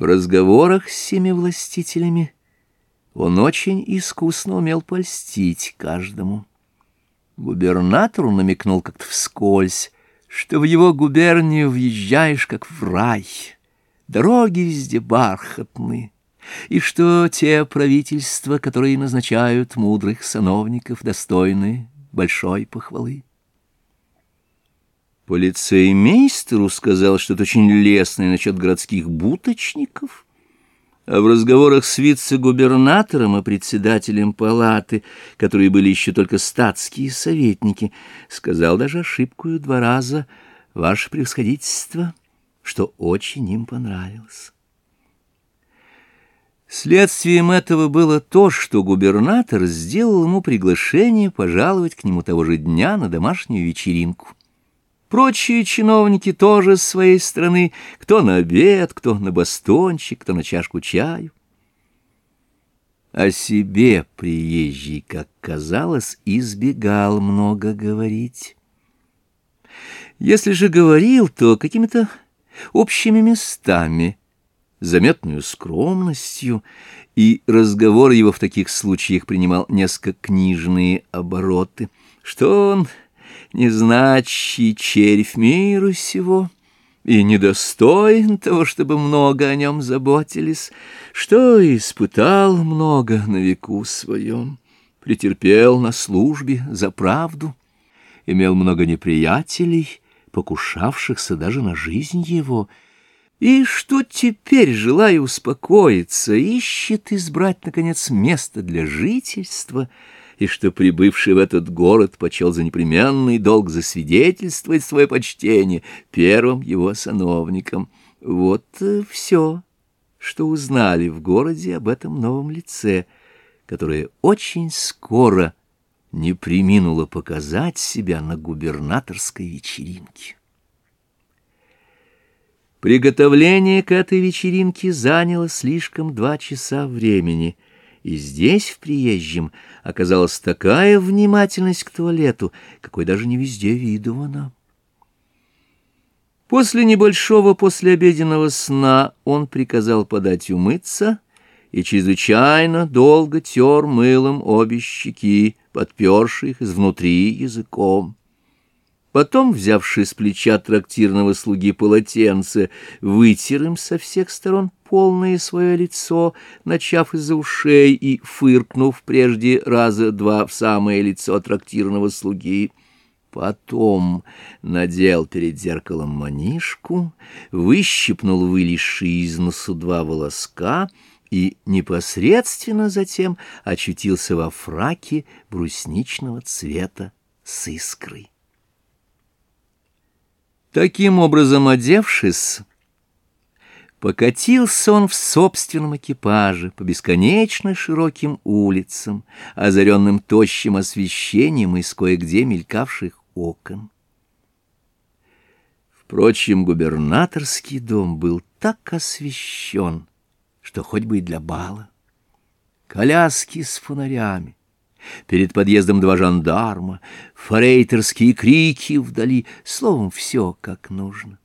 В разговорах с семи властителями он очень искусно умел польстить каждому. Губернатору намекнул как-то вскользь, что в его губернию въезжаешь как в рай, дороги везде бархатные, и что те правительства, которые назначают мудрых сановников, достойны большой похвалы. Полицеймейстеру сказал что-то очень лестное насчет городских буточников, а в разговорах с вице-губернатором и председателем палаты, которые были еще только статские советники, сказал даже ошибкую два раза «Ваше превосходительство», что очень им понравилось. Следствием этого было то, что губернатор сделал ему приглашение пожаловать к нему того же дня на домашнюю вечеринку. Прочие чиновники тоже с своей стороны, кто на обед, кто на бастончик, кто на чашку чаю. О себе приезжий, как казалось, избегал много говорить. Если же говорил, то какими-то общими местами, заметную скромностью, и разговор его в таких случаях принимал несколько книжные обороты, что он незначий червь миру сего, и недостоин того, чтобы много о нем заботились, что испытал много на веку своем, претерпел на службе за правду, имел много неприятелей, покушавшихся даже на жизнь его, и что теперь, желая успокоиться, ищет избрать, наконец, место для жительства — и что прибывший в этот город почел за непременный долг засвидетельствовать свое почтение первым его сановникам. Вот э, все, что узнали в городе об этом новом лице, которое очень скоро не приминуло показать себя на губернаторской вечеринке. Приготовление к этой вечеринке заняло слишком два часа времени — и здесь, в приезжем, оказалась такая внимательность к туалету, какой даже не везде видована. После небольшого послеобеденного сна он приказал подать умыться и чрезвычайно долго тер мылом обе щеки, подперши их изнутри языком. Потом, взявши с плеча трактирного слуги полотенце, вытер им со всех сторон полное свое лицо, начав из-за ушей и фыркнув прежде раза два в самое лицо трактирного слуги. Потом надел перед зеркалом манишку, выщипнул вылезшие из носу два волоска и непосредственно затем очутился во фраке брусничного цвета с искрой. Таким образом, одевшись, покатился он в собственном экипаже по бесконечно широким улицам, озаренным тощим освещением из кое-где мелькавших окон. Впрочем, губернаторский дом был так освещен, что хоть бы и для бала. Коляски с фонарями, Перед подъездом два жандарма, форейтерские крики вдали, словом, все как нужно.